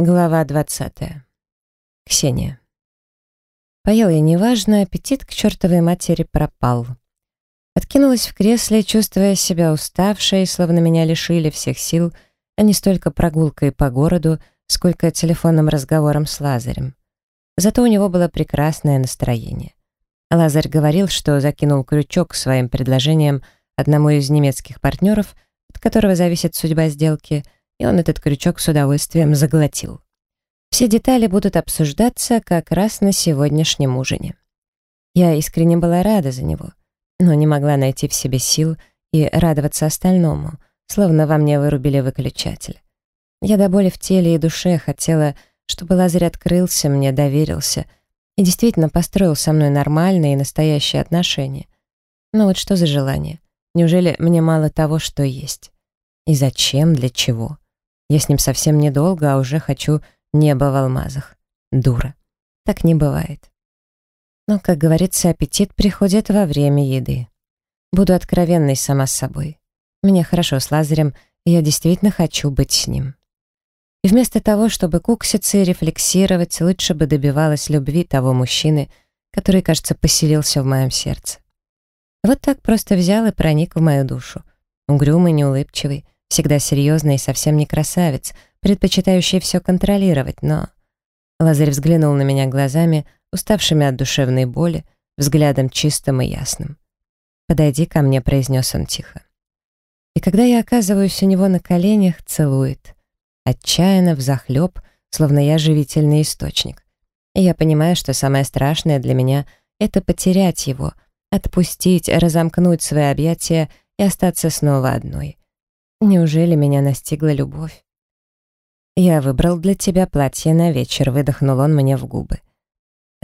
Глава 20. Ксения. Поел я неважно, аппетит к чертовой матери пропал. Откинулась в кресле, чувствуя себя уставшей, словно меня лишили всех сил, а не столько прогулкой по городу, сколько телефонным разговором с Лазарем. Зато у него было прекрасное настроение. Лазарь говорил, что закинул крючок своим предложением одному из немецких партнеров, от которого зависит судьба сделки — и он этот крючок с удовольствием заглотил. Все детали будут обсуждаться как раз на сегодняшнем ужине. Я искренне была рада за него, но не могла найти в себе сил и радоваться остальному, словно во мне вырубили выключатель. Я до боли в теле и душе хотела, чтобы Лазарь открылся мне, доверился и действительно построил со мной нормальные и настоящие отношения. Но вот что за желание? Неужели мне мало того, что есть? И зачем, для чего? Я с ним совсем недолго, а уже хочу небо в алмазах. Дура. Так не бывает. Но, как говорится, аппетит приходит во время еды. Буду откровенной сама с собой. Мне хорошо с Лазарем, и я действительно хочу быть с ним. И вместо того, чтобы кукситься и рефлексировать, лучше бы добивалась любви того мужчины, который, кажется, поселился в моем сердце. Вот так просто взял и проник в мою душу. Угрюмый, неулыбчивый, всегда серьезный и совсем не красавец, предпочитающий все контролировать, но... Лазарь взглянул на меня глазами, уставшими от душевной боли, взглядом чистым и ясным. «Подойди ко мне», — произнес он тихо. И когда я оказываюсь у него на коленях, целует. Отчаянно, взахлеб, словно я живительный источник. И я понимаю, что самое страшное для меня — это потерять его, отпустить, разомкнуть свои объятия и остаться снова одной. Неужели меня настигла любовь? «Я выбрал для тебя платье на вечер», — выдохнул он мне в губы.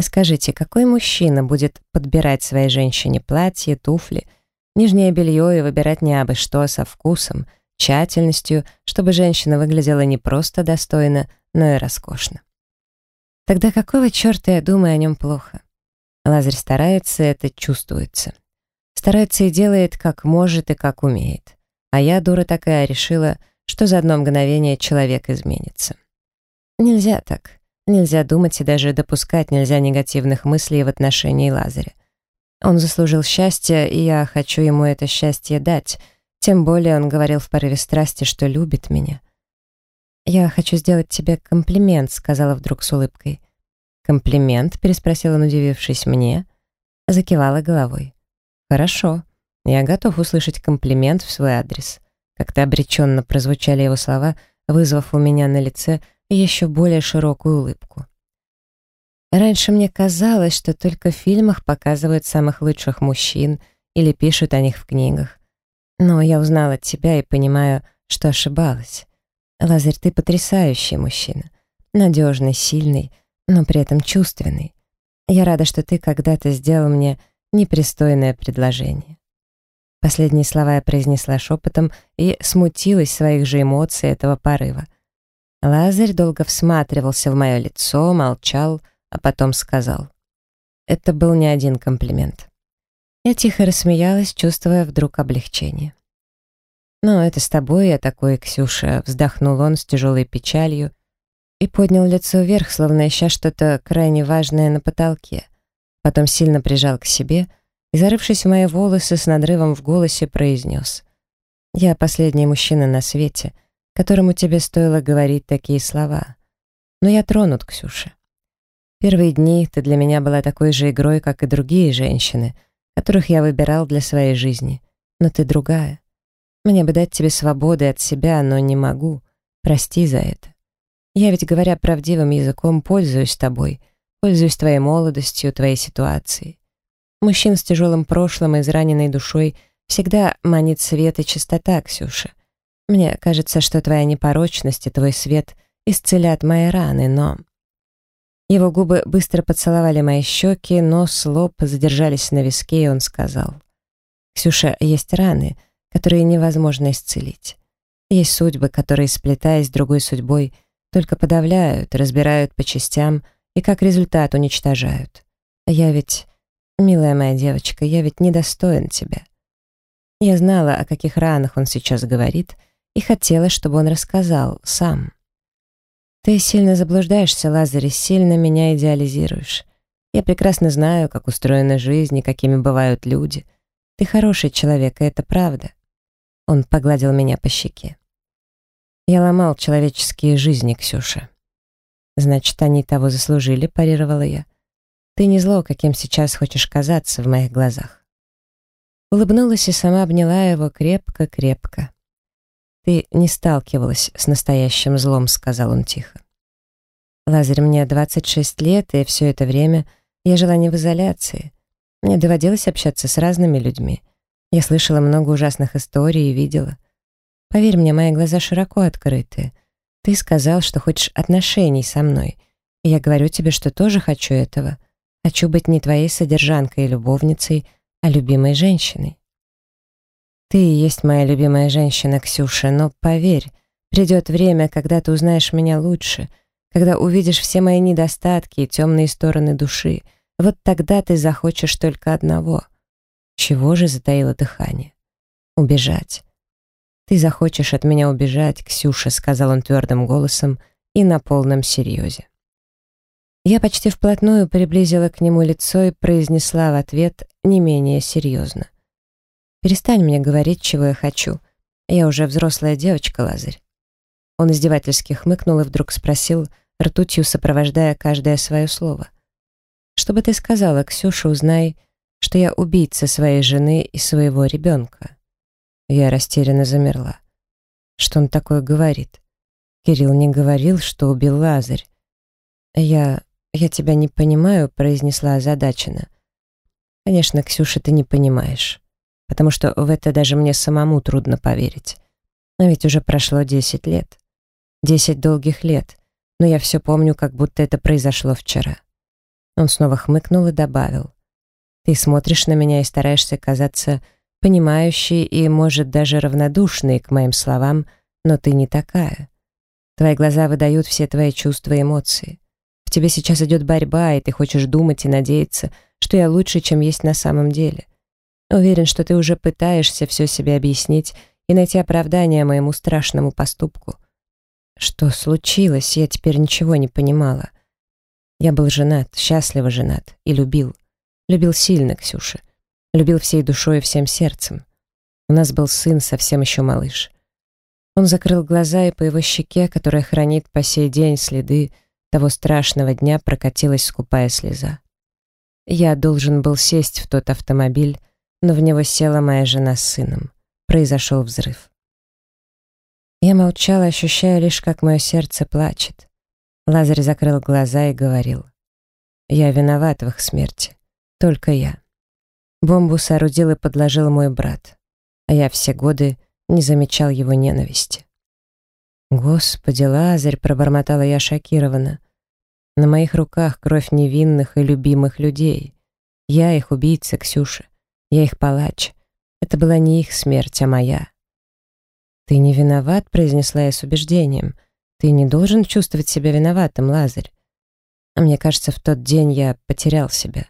«Скажите, какой мужчина будет подбирать своей женщине платье, туфли, нижнее белье и выбирать не абы что, со вкусом, тщательностью, чтобы женщина выглядела не просто достойно, но и роскошно?» Тогда какого черта я думаю о нем плохо? Лазарь старается, это чувствуется. Старается и делает, как может и как умеет. А я, дура такая, решила, что за одно мгновение человек изменится. Нельзя так. Нельзя думать и даже допускать нельзя негативных мыслей в отношении Лазаря. Он заслужил счастья, и я хочу ему это счастье дать. Тем более он говорил в порыве страсти, что любит меня. «Я хочу сделать тебе комплимент», — сказала вдруг с улыбкой. «Комплимент?» — переспросил он, удивившись мне. Закивала головой. «Хорошо. Я готов услышать комплимент в свой адрес. Как-то обреченно прозвучали его слова, вызвав у меня на лице еще более широкую улыбку. Раньше мне казалось, что только в фильмах показывают самых лучших мужчин или пишут о них в книгах. Но я узнала тебя и понимаю, что ошибалась. Лазарь, ты потрясающий мужчина. Надежный, сильный, но при этом чувственный. Я рада, что ты когда-то сделал мне непристойное предложение. Последние слова я произнесла шепотом и смутилась своих же эмоций этого порыва. Лазарь долго всматривался в мое лицо, молчал, а потом сказал. Это был не один комплимент. Я тихо рассмеялась, чувствуя вдруг облегчение. «Но это с тобой я такой, Ксюша», — вздохнул он с тяжелой печалью и поднял лицо вверх, словно ища что-то крайне важное на потолке. Потом сильно прижал к себе — и, зарывшись в мои волосы, с надрывом в голосе произнес. «Я последний мужчина на свете, которому тебе стоило говорить такие слова. Но я тронут, Ксюша. Первые дни ты для меня была такой же игрой, как и другие женщины, которых я выбирал для своей жизни, но ты другая. Мне бы дать тебе свободы от себя, но не могу. Прости за это. Я ведь, говоря правдивым языком, пользуюсь тобой, пользуюсь твоей молодостью, твоей ситуацией. Мужчин с тяжелым прошлым и израненной душой всегда манит свет и чистота, Ксюша. Мне кажется, что твоя непорочность и твой свет исцелят мои раны, но... Его губы быстро поцеловали мои щеки, нос, лоб задержались на виске, и он сказал. «Ксюша, есть раны, которые невозможно исцелить. Есть судьбы, которые, сплетаясь с другой судьбой, только подавляют, разбирают по частям и как результат уничтожают. А я ведь «Милая моя девочка, я ведь недостоин тебя». Я знала, о каких ранах он сейчас говорит, и хотела, чтобы он рассказал сам. Ты сильно заблуждаешься, Лазарь, сильно меня идеализируешь. Я прекрасно знаю, как устроена жизнь и какими бывают люди. Ты хороший человек, и это правда. Он погладил меня по щеке. Я ломал человеческие жизни, Ксюша. Значит, они того заслужили, парировала я. Ты не зло, каким сейчас хочешь казаться в моих глазах. Улыбнулась и сама обняла его крепко-крепко. «Ты не сталкивалась с настоящим злом», — сказал он тихо. «Лазарь, мне 26 лет, и все это время я жила не в изоляции. Мне доводилось общаться с разными людьми. Я слышала много ужасных историй и видела. Поверь мне, мои глаза широко открыты. Ты сказал, что хочешь отношений со мной. И я говорю тебе, что тоже хочу этого. Хочу быть не твоей содержанкой и любовницей, а любимой женщиной. Ты и есть моя любимая женщина, Ксюша, но поверь, придет время, когда ты узнаешь меня лучше, когда увидишь все мои недостатки и темные стороны души. Вот тогда ты захочешь только одного. Чего же затаило дыхание? Убежать. «Ты захочешь от меня убежать, Ксюша», — сказал он твердым голосом и на полном серьезе. Я почти вплотную приблизила к нему лицо и произнесла в ответ не менее серьезно. «Перестань мне говорить, чего я хочу. Я уже взрослая девочка, Лазарь». Он издевательски хмыкнул и вдруг спросил, ртутью сопровождая каждое свое слово. «Что бы ты сказала, Ксюша, узнай, что я убийца своей жены и своего ребенка». Я растерянно замерла. Что он такое говорит? Кирилл не говорил, что убил Лазарь. «Я... я тебя не понимаю», — произнесла озадаченно. «Конечно, Ксюша, ты не понимаешь, потому что в это даже мне самому трудно поверить. Но ведь уже прошло десять лет. Десять долгих лет, но я все помню, как будто это произошло вчера». Он снова хмыкнул и добавил. «Ты смотришь на меня и стараешься казаться понимающий и, может, даже равнодушный к моим словам, но ты не такая. Твои глаза выдают все твои чувства и эмоции. В тебе сейчас идет борьба, и ты хочешь думать и надеяться, что я лучше, чем есть на самом деле. Уверен, что ты уже пытаешься все себе объяснить и найти оправдание моему страшному поступку. Что случилось, я теперь ничего не понимала. Я был женат, счастливо женат и любил. Любил сильно, Ксюша. Любил всей душой и всем сердцем. У нас был сын, совсем еще малыш. Он закрыл глаза, и по его щеке, которая хранит по сей день следы того страшного дня, прокатилась скупая слеза. Я должен был сесть в тот автомобиль, но в него села моя жена с сыном. Произошел взрыв. Я молчала, ощущая лишь, как мое сердце плачет. Лазарь закрыл глаза и говорил. «Я виноват в их смерти. Только я». Бомбу соорудил и подложил мой брат, а я все годы не замечал его ненависти. «Господи, Лазарь!» — пробормотала я шокированно. «На моих руках кровь невинных и любимых людей. Я их убийца, Ксюша. Я их палач. Это была не их смерть, а моя». «Ты не виноват», — произнесла я с убеждением. «Ты не должен чувствовать себя виноватым, Лазарь. А мне кажется, в тот день я потерял себя.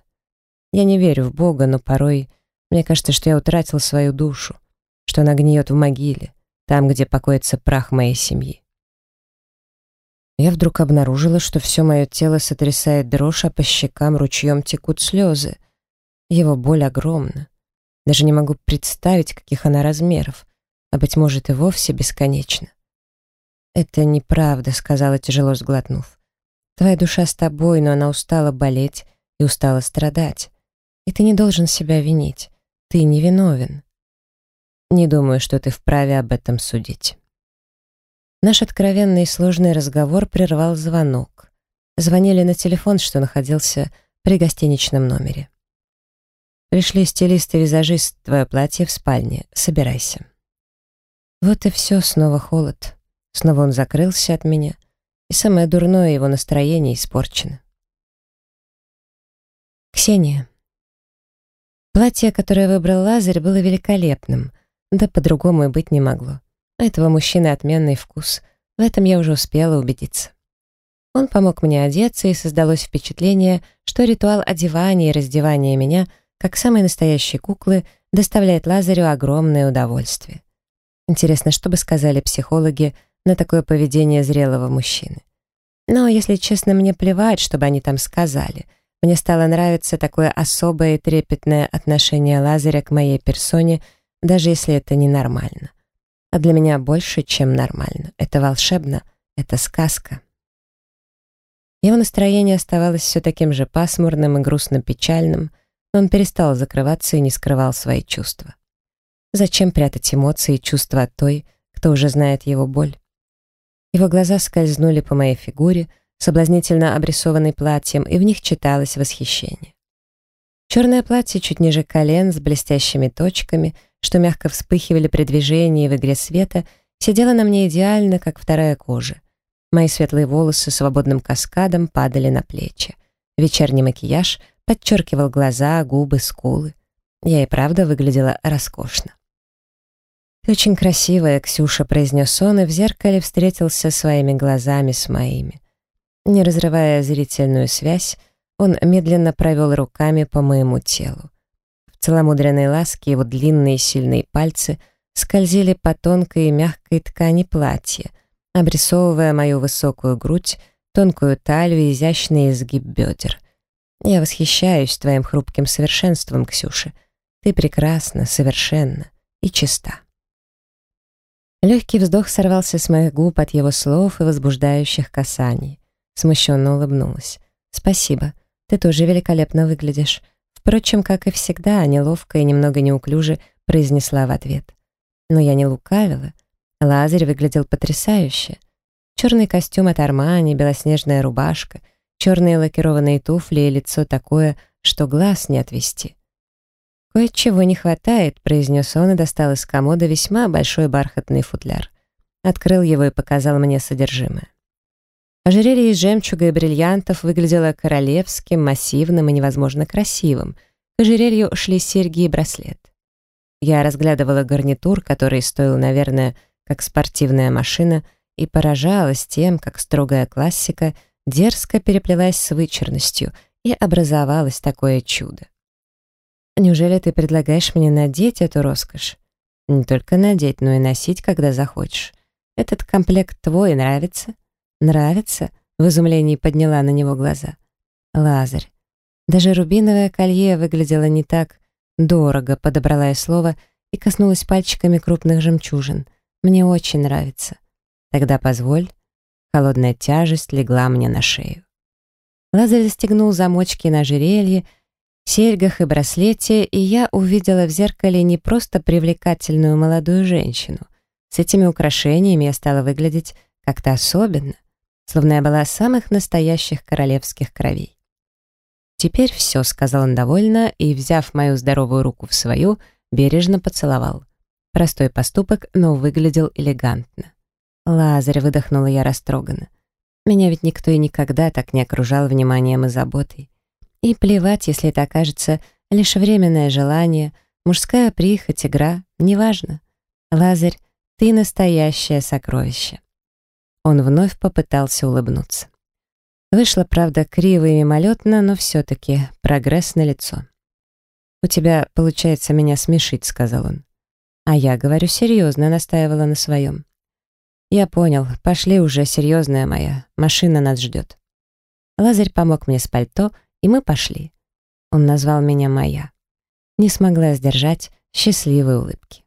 Я не верю в Бога, но порой мне кажется, что я утратил свою душу, что она гниет в могиле, там, где покоится прах моей семьи. Я вдруг обнаружила, что все мое тело сотрясает дрожь, а по щекам ручьем текут слезы. Его боль огромна. Даже не могу представить, каких она размеров, а, быть может, и вовсе бесконечна. «Это неправда», — сказала, тяжело сглотнув. «Твоя душа с тобой, но она устала болеть и устала страдать. И ты не должен себя винить. Ты не виновен. Не думаю, что ты вправе об этом судить. Наш откровенный и сложный разговор прервал звонок. Звонили на телефон, что находился при гостиничном номере. Пришли стилист и визажист, твое платье в спальне. Собирайся. Вот и все, снова холод. Снова он закрылся от меня, и самое дурное его настроение испорчено. Ксения. Платье, которое выбрал Лазарь, было великолепным, да по-другому и быть не могло. У этого мужчины отменный вкус, в этом я уже успела убедиться. Он помог мне одеться, и создалось впечатление, что ритуал одевания и раздевания меня, как самой настоящей куклы, доставляет Лазарю огромное удовольствие. Интересно, что бы сказали психологи на такое поведение зрелого мужчины? Но, если честно, мне плевать, чтобы они там сказали. Мне стало нравиться такое особое и трепетное отношение Лазаря к моей персоне, даже если это ненормально. А для меня больше, чем нормально. Это волшебно, это сказка. Его настроение оставалось все таким же пасмурным и грустно-печальным, но он перестал закрываться и не скрывал свои чувства. Зачем прятать эмоции и чувства от той, кто уже знает его боль? Его глаза скользнули по моей фигуре, соблазнительно обрисованной платьем, и в них читалось восхищение. Черное платье чуть ниже колен с блестящими точками, что мягко вспыхивали при движении в игре света, сидело на мне идеально, как вторая кожа. Мои светлые волосы свободным каскадом падали на плечи. Вечерний макияж подчеркивал глаза, губы, скулы. Я и правда выглядела роскошно. «Ты очень красивая, Ксюша», — произнес он, и в зеркале встретился своими глазами с моими. Не разрывая зрительную связь, он медленно провел руками по моему телу. В целомудренной ласке его длинные сильные пальцы скользили по тонкой и мягкой ткани платья, обрисовывая мою высокую грудь, тонкую талию и изящный изгиб бедер. Я восхищаюсь твоим хрупким совершенством, Ксюша. Ты прекрасна, совершенна и чиста. Легкий вздох сорвался с моих губ от его слов и возбуждающих касаний. Смущенно улыбнулась. «Спасибо. Ты тоже великолепно выглядишь». Впрочем, как и всегда, неловко и немного неуклюже произнесла в ответ. Но я не лукавила. Лазарь выглядел потрясающе. Черный костюм от Армани, белоснежная рубашка, черные лакированные туфли и лицо такое, что глаз не отвести. «Кое-чего не хватает», — произнес он и достал из комода весьма большой бархатный футляр. Открыл его и показал мне содержимое. Ожерелье из жемчуга и бриллиантов выглядело королевским, массивным и невозможно красивым. К ожерелью шли серьги и браслет. Я разглядывала гарнитур, который стоил, наверное, как спортивная машина, и поражалась тем, как строгая классика дерзко переплелась с вычурностью, и образовалось такое чудо. «Неужели ты предлагаешь мне надеть эту роскошь?» «Не только надеть, но и носить, когда захочешь. Этот комплект твой нравится?» «Нравится?» — в изумлении подняла на него глаза. «Лазарь». Даже рубиновое колье выглядело не так дорого, подобрала я слово и коснулась пальчиками крупных жемчужин — мне очень нравится. Тогда позволь. Холодная тяжесть легла мне на шею. Лазарь застегнул замочки на ожерелье, серьгах и браслете, и я увидела в зеркале не просто привлекательную молодую женщину. С этими украшениями я стала выглядеть как-то особенно, словно я была самых настоящих королевских кровей. «Теперь все», — сказал он довольно, и, взяв мою здоровую руку в свою, бережно поцеловал. Простой поступок, но выглядел элегантно. «Лазарь», — выдохнула я растроганно. «Меня ведь никто и никогда так не окружал вниманием и заботой. И плевать, если это окажется лишь временное желание, мужская прихоть, игра, неважно. Лазарь, ты настоящее сокровище». Он вновь попытался улыбнуться. Вышло, правда, криво и мимолетно, но все-таки прогресс на лицо. «У тебя получается меня смешить», — сказал он. А я говорю серьезно, настаивала на своем. Я понял, пошли уже, серьезная моя, машина нас ждет. Лазарь помог мне с пальто, и мы пошли. Он назвал меня Моя. Не смогла сдержать счастливой улыбки.